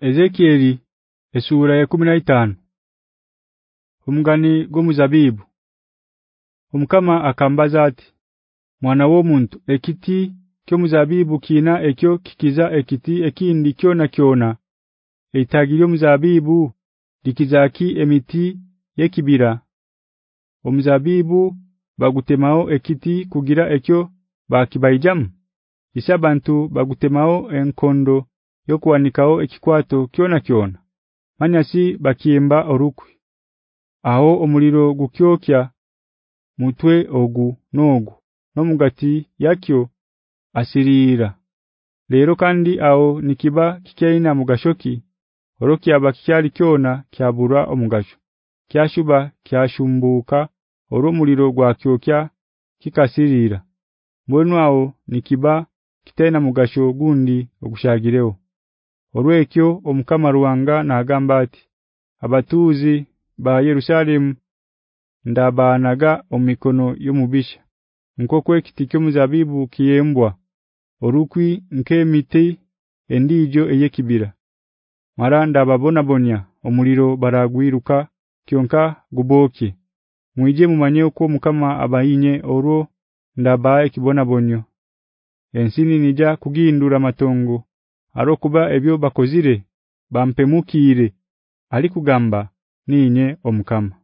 Ezekieli esura ya 15 Umgani gomuzabibu Umkama akambaza ati Mwana wo muntu ekiti kyo muzabibu kina ekyo kikiza ekiti ekindi kyona kyona. Eitagiryo muzabibu dikizaki emiti yekibira Omuzabibu bagutemao ekiti kugira ekyo bakibaijamu Isabantu bagutemao enkondo yokuwanikao ekikwato kiona kiona manyasi bakimba orukwe aho omuliro gukyokya mutwe ogu nogu nomugati yakyo asirira lero kandi aho nikiba kikeina mugashoki oroki abakyali kyona kyabura omugasho. Kyashuba kyashumbuka orumuliro gwakyokya kikasirira mbonwao nikiba kitaina mugasho gundi ogushagireho Orwekyo omukama ruwanga nagamba ati abatuzi ba Yerusalem ndabanaga omikono yomubisha. Nkokwe kitikyo muzabibu kiyembwa orukwi nkemiti endijo eyekibira. Maranda babona bonya omuliro baragwiruka kyonka guboke mwije mumanye uko mukama abayinye orwo ndabaye kibona bonyo ensini nija kugindura matongo arokuba ebyo bakozire bampemukire alikugamba ninye omukama